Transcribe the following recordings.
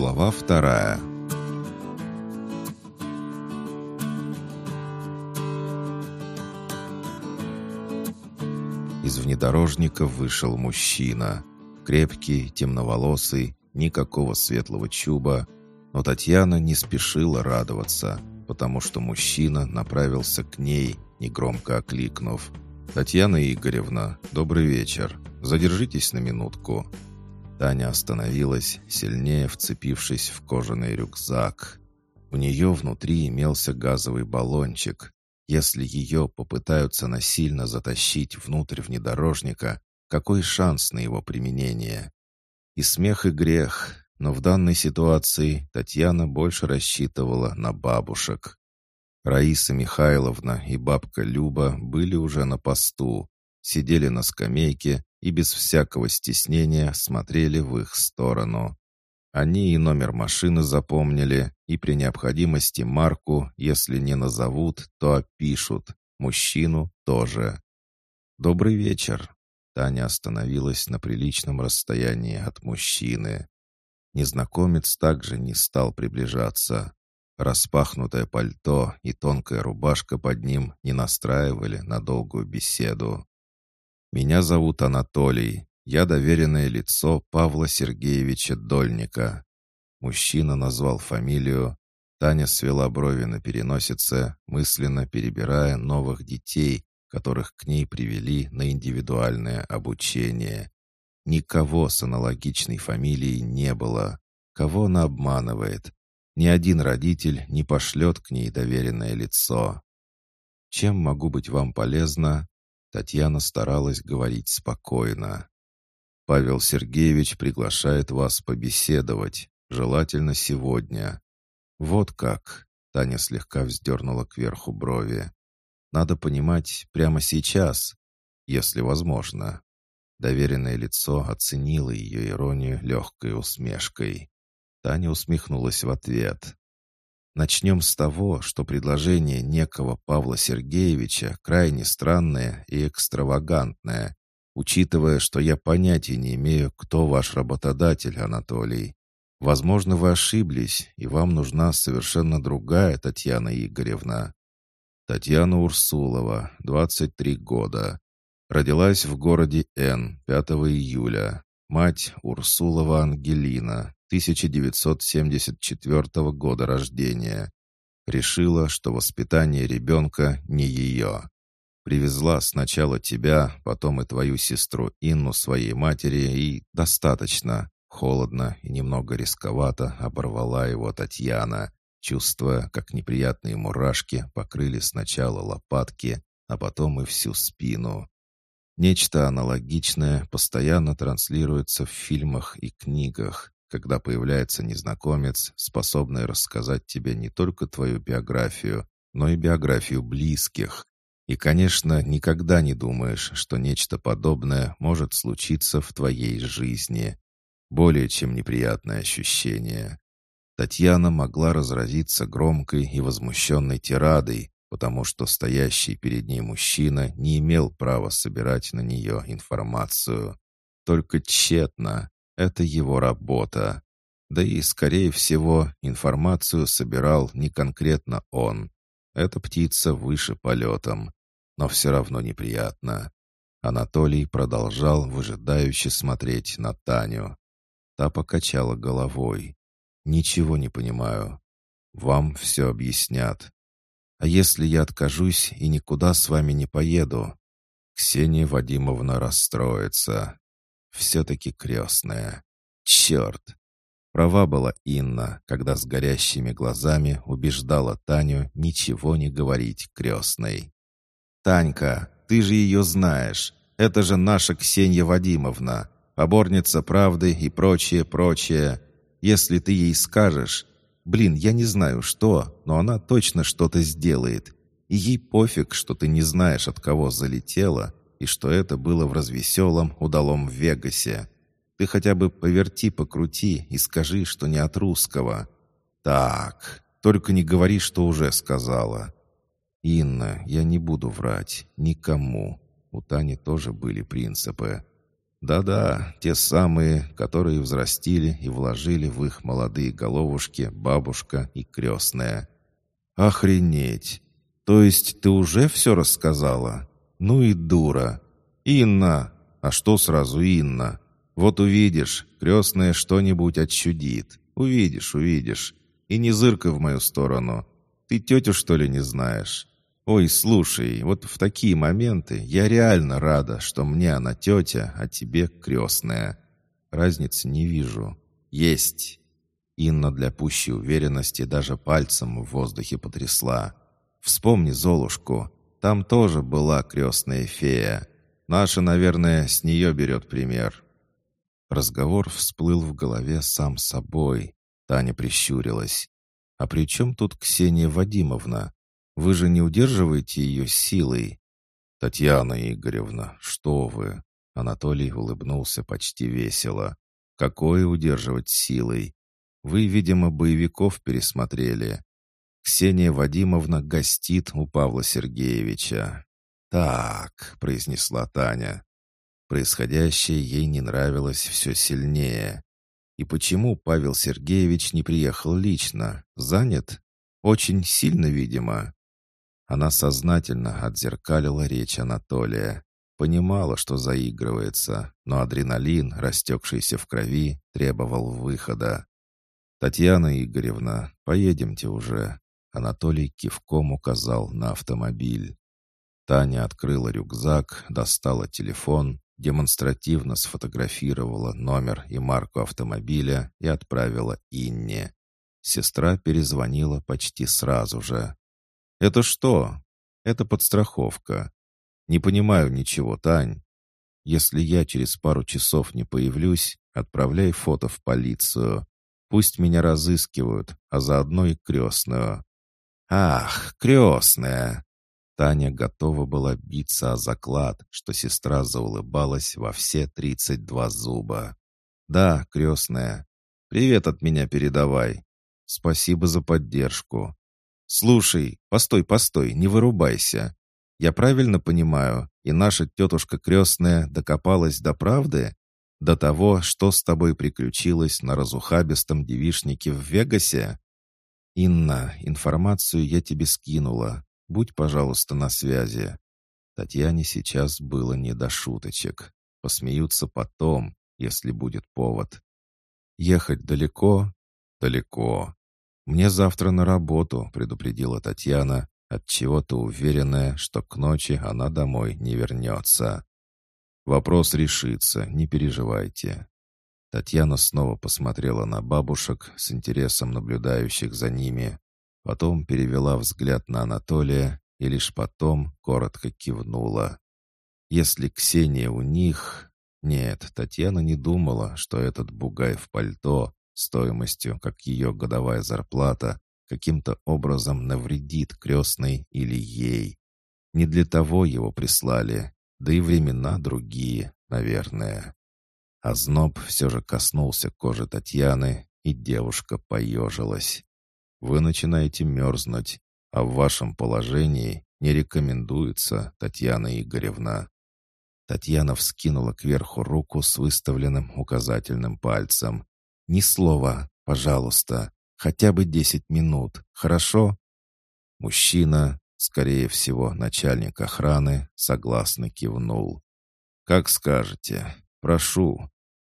Глава вторая Из внедорожника вышел мужчина. Крепкий, темноволосый, никакого светлого чуба. Но Татьяна не спешила радоваться, потому что мужчина направился к ней, негромко окликнув. «Татьяна Игоревна, добрый вечер. Задержитесь на минутку». Таня остановилась, сильнее вцепившись в кожаный рюкзак. У нее внутри имелся газовый баллончик. Если ее попытаются насильно затащить внутрь внедорожника, какой шанс на его применение? И смех, и грех, но в данной ситуации Татьяна больше рассчитывала на бабушек. Раиса Михайловна и бабка Люба были уже на посту, сидели на скамейке и без всякого стеснения смотрели в их сторону. Они и номер машины запомнили, и при необходимости марку, если не назовут, то опишут. Мужчину тоже. «Добрый вечер». Таня остановилась на приличном расстоянии от мужчины. Незнакомец также не стал приближаться. Распахнутое пальто и тонкая рубашка под ним не настраивали на долгую беседу. «Меня зовут Анатолий. Я доверенное лицо Павла Сергеевича Дольника». Мужчина назвал фамилию. Таня свела брови на переносице, мысленно перебирая новых детей, которых к ней привели на индивидуальное обучение. Никого с аналогичной фамилией не было. Кого она обманывает? Ни один родитель не пошлет к ней доверенное лицо. «Чем могу быть вам полезна?» Татьяна старалась говорить спокойно. «Павел Сергеевич приглашает вас побеседовать, желательно сегодня». «Вот как?» — Таня слегка вздернула кверху брови. «Надо понимать прямо сейчас, если возможно». Доверенное лицо оценило ее иронию легкой усмешкой. Таня усмехнулась в ответ. Начнем с того, что предложение некого Павла Сергеевича крайне странное и экстравагантное, учитывая, что я понятия не имею, кто ваш работодатель, Анатолий. Возможно, вы ошиблись, и вам нужна совершенно другая Татьяна Игоревна. Татьяна Урсулова, 23 года. Родилась в городе Н 5 июля. Мать Урсулова Ангелина, 1974 года рождения. Решила, что воспитание ребенка не ее. Привезла сначала тебя, потом и твою сестру Инну своей матери, и достаточно. Холодно и немного рисковато оборвала его Татьяна, чувствуя, как неприятные мурашки покрыли сначала лопатки, а потом и всю спину. Нечто аналогичное постоянно транслируется в фильмах и книгах когда появляется незнакомец, способный рассказать тебе не только твою биографию, но и биографию близких. И, конечно, никогда не думаешь, что нечто подобное может случиться в твоей жизни. Более чем неприятное ощущение. Татьяна могла разразиться громкой и возмущенной тирадой, потому что стоящий перед ней мужчина не имел права собирать на нее информацию. Только тщетно. Это его работа. Да и, скорее всего, информацию собирал не конкретно он. Эта птица выше полетом. Но все равно неприятно. Анатолий продолжал выжидающе смотреть на Таню. Та покачала головой. «Ничего не понимаю. Вам все объяснят. А если я откажусь и никуда с вами не поеду?» Ксения Вадимовна расстроится. Все-таки крестная. Черт! Права была Инна, когда с горящими глазами убеждала Таню ничего не говорить крестной. «Танька, ты же ее знаешь. Это же наша Ксения Вадимовна, поборница правды и прочее, прочее. Если ты ей скажешь, блин, я не знаю что, но она точно что-то сделает. И ей пофиг, что ты не знаешь, от кого залетела, и что это было в развеселом, удалом Вегасе. Ты хотя бы поверти, покрути и скажи, что не от русского. Так, только не говори, что уже сказала. Инна, я не буду врать. Никому. У Тани тоже были принципы. Да-да, те самые, которые взрастили и вложили в их молодые головушки бабушка и крестная. Охренеть! То есть ты уже все рассказала? Ну и дура. Инна! А что сразу Инна? Вот увидишь, крестная что-нибудь отчудит. Увидишь, увидишь. И не зыркай в мою сторону. Ты тетю, что ли, не знаешь? Ой, слушай, вот в такие моменты я реально рада, что мне она тетя, а тебе крестная. Разницы не вижу. Есть. Инна для пущей уверенности даже пальцем в воздухе потрясла. Вспомни Золушку. Там тоже была крестная фея. Наша, наверное, с нее берет пример. Разговор всплыл в голове сам собой. Таня прищурилась. «А при чем тут Ксения Вадимовна? Вы же не удерживаете ее силой?» «Татьяна Игоревна, что вы?» Анатолий улыбнулся почти весело. «Какое удерживать силой? Вы, видимо, боевиков пересмотрели. Ксения Вадимовна гостит у Павла Сергеевича». «Так», — произнесла Таня. Происходящее ей не нравилось все сильнее. И почему Павел Сергеевич не приехал лично? Занят? Очень сильно, видимо. Она сознательно отзеркалила речь Анатолия. Понимала, что заигрывается, но адреналин, растекшийся в крови, требовал выхода. «Татьяна Игоревна, поедемте уже». Анатолий кивком указал на автомобиль. Таня открыла рюкзак, достала телефон демонстративно сфотографировала номер и марку автомобиля и отправила Инне. Сестра перезвонила почти сразу же. «Это что?» «Это подстраховка. Не понимаю ничего, Тань. Если я через пару часов не появлюсь, отправляй фото в полицию. Пусть меня разыскивают, а заодно и крестную». «Ах, крестная!» Таня готова была биться о заклад, что сестра заулыбалась во все тридцать два зуба. «Да, крестная. Привет от меня передавай. Спасибо за поддержку. Слушай, постой, постой, не вырубайся. Я правильно понимаю, и наша тетушка крестная докопалась до правды? До того, что с тобой приключилось на разухабистом девишнике в Вегасе? Инна, информацию я тебе скинула. Будь, пожалуйста, на связи. Татьяне сейчас было не до шуточек. Посмеются потом, если будет повод. Ехать далеко? Далеко. Мне завтра на работу, предупредила Татьяна, от чего то уверенная, что к ночи она домой не вернется. Вопрос решится, не переживайте. Татьяна снова посмотрела на бабушек с интересом наблюдающих за ними, Потом перевела взгляд на Анатолия и лишь потом коротко кивнула. Если Ксения у них... Нет, Татьяна не думала, что этот бугай в пальто, стоимостью, как ее годовая зарплата, каким-то образом навредит крестной или ей. Не для того его прислали, да и времена другие, наверное. А зноб все же коснулся кожи Татьяны, и девушка поежилась. Вы начинаете мерзнуть, а в вашем положении не рекомендуется, Татьяна Игоревна». Татьяна вскинула кверху руку с выставленным указательным пальцем. «Ни слова, пожалуйста, хотя бы десять минут, хорошо?» Мужчина, скорее всего, начальник охраны, согласно кивнул. «Как скажете. Прошу.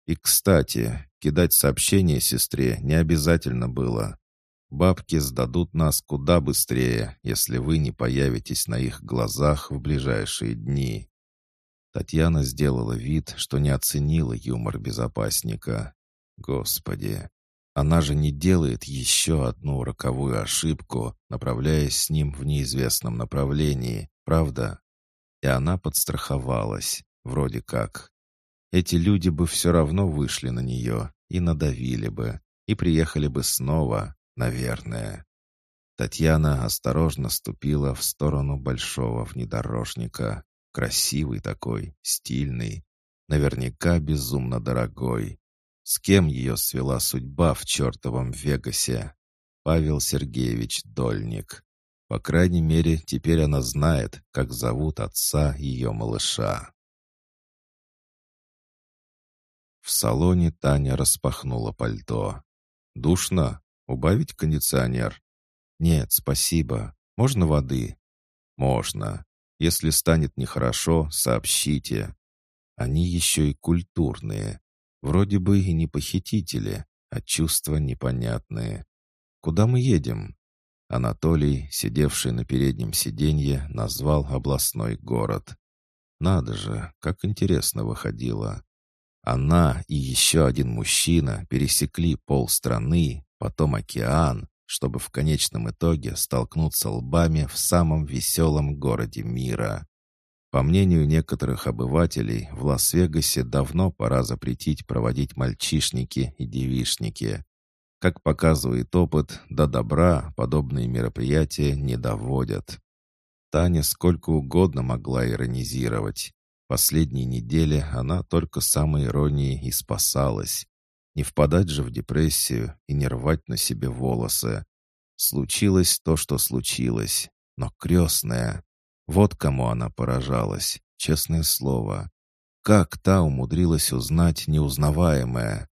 И, кстати, кидать сообщение сестре не обязательно было. Бабки сдадут нас куда быстрее, если вы не появитесь на их глазах в ближайшие дни». Татьяна сделала вид, что не оценила юмор безопасника. «Господи, она же не делает еще одну роковую ошибку, направляясь с ним в неизвестном направлении, правда?» И она подстраховалась, вроде как. Эти люди бы все равно вышли на нее и надавили бы, и приехали бы снова, Наверное. Татьяна осторожно ступила в сторону большого внедорожника. Красивый такой, стильный, наверняка безумно дорогой. С кем ее свела судьба в чертовом Вегасе? Павел Сергеевич Дольник. По крайней мере, теперь она знает, как зовут отца ее малыша. В салоне Таня распахнула пальто. «Душно? Убавить кондиционер?» «Нет, спасибо. Можно воды?» «Можно. Если станет нехорошо, сообщите. Они еще и культурные. Вроде бы и не похитители, а чувства непонятные. Куда мы едем?» Анатолий, сидевший на переднем сиденье, назвал областной город. Надо же, как интересно выходило. Она и еще один мужчина пересекли полстраны, потом океан, чтобы в конечном итоге столкнуться лбами в самом веселом городе мира. По мнению некоторых обывателей, в Лас-Вегасе давно пора запретить проводить мальчишники и девишники. Как показывает опыт, до добра подобные мероприятия не доводят. Таня сколько угодно могла иронизировать. Последние недели она только самой иронией и спасалась. Не впадать же в депрессию и не рвать на себе волосы. Случилось то, что случилось. Но крестная... Вот кому она поражалась, честное слово. Как та умудрилась узнать неузнаваемое?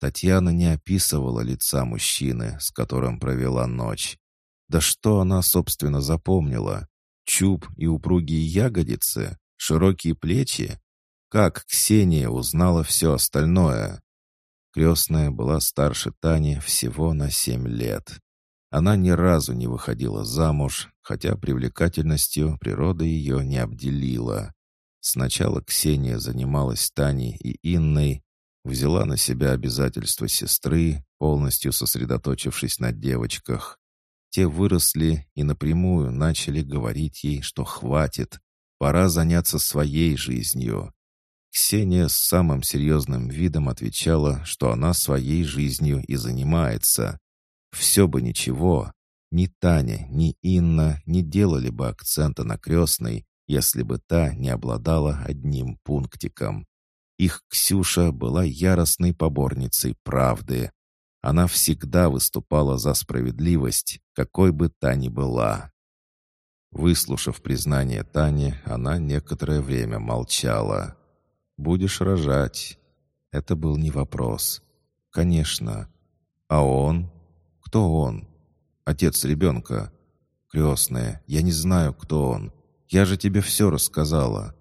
Татьяна не описывала лица мужчины, с которым провела ночь. Да что она, собственно, запомнила? Чуб и упругие ягодицы? Широкие плечи? Как Ксения узнала все остальное? Крестная была старше Тани всего на семь лет. Она ни разу не выходила замуж, хотя привлекательностью природа ее не обделила. Сначала Ксения занималась Таней и Инной, взяла на себя обязательства сестры, полностью сосредоточившись на девочках. Те выросли и напрямую начали говорить ей, что хватит, Пора заняться своей жизнью. Ксения с самым серьезным видом отвечала, что она своей жизнью и занимается. Все бы ничего. Ни Таня, ни Инна не делали бы акцента на крестной, если бы та не обладала одним пунктиком. Их Ксюша была яростной поборницей правды. Она всегда выступала за справедливость, какой бы та ни была. Выслушав признание Тани, она некоторое время молчала. «Будешь рожать». Это был не вопрос. «Конечно». «А он? Кто он?» «Отец ребенка». «Крестная, я не знаю, кто он. Я же тебе все рассказала».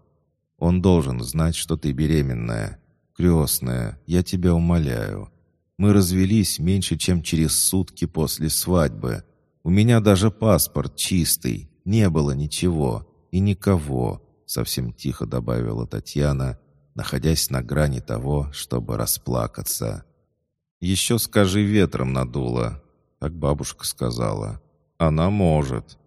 «Он должен знать, что ты беременная». «Крестная, я тебя умоляю. Мы развелись меньше, чем через сутки после свадьбы. У меня даже паспорт чистый, не было ничего и никого», — совсем тихо добавила Татьяна, находясь на грани того, чтобы расплакаться. «Еще скажи, ветром надуло», — так бабушка сказала. «Она может».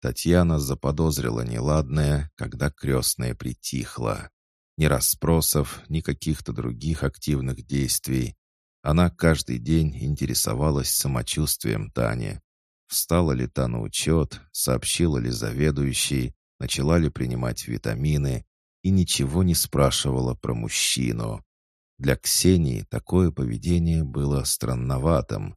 Татьяна заподозрила неладное, когда крестная притихла. Ни расспросов, ни каких-то других активных действий. Она каждый день интересовалась самочувствием Тани, Встала ли та на учет, сообщила ли заведующий, начала ли принимать витамины и ничего не спрашивала про мужчину. Для Ксении такое поведение было странноватым.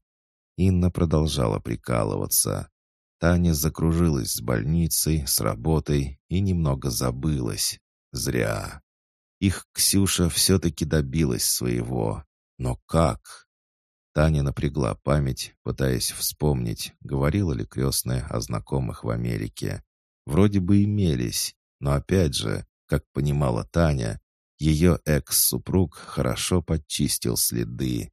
Инна продолжала прикалываться. Таня закружилась с больницей, с работой и немного забылась. Зря. Их Ксюша все-таки добилась своего. Но как? Таня напрягла память, пытаясь вспомнить, говорила ли крестная о знакомых в Америке. Вроде бы имелись, но опять же, как понимала Таня, ее экс-супруг хорошо подчистил следы.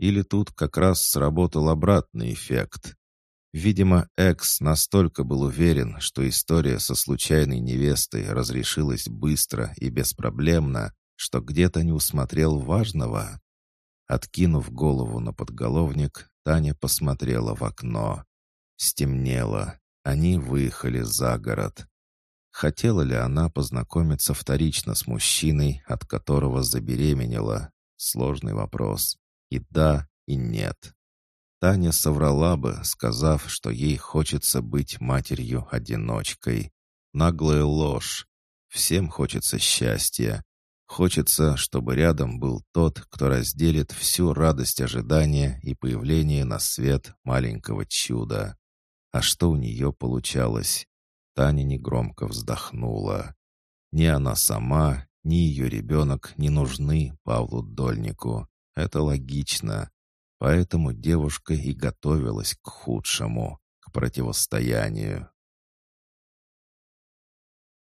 Или тут как раз сработал обратный эффект. Видимо, экс настолько был уверен, что история со случайной невестой разрешилась быстро и беспроблемно, что где-то не усмотрел важного. Откинув голову на подголовник, Таня посмотрела в окно. Стемнело. Они выехали за город. Хотела ли она познакомиться вторично с мужчиной, от которого забеременела? Сложный вопрос. И да, и нет. Таня соврала бы, сказав, что ей хочется быть матерью-одиночкой. Наглая ложь. Всем хочется счастья. Хочется, чтобы рядом был тот, кто разделит всю радость ожидания и появления на свет маленького чуда. А что у нее получалось? Таня негромко вздохнула. Ни она сама, ни ее ребенок не нужны Павлу Дольнику. Это логично. Поэтому девушка и готовилась к худшему, к противостоянию.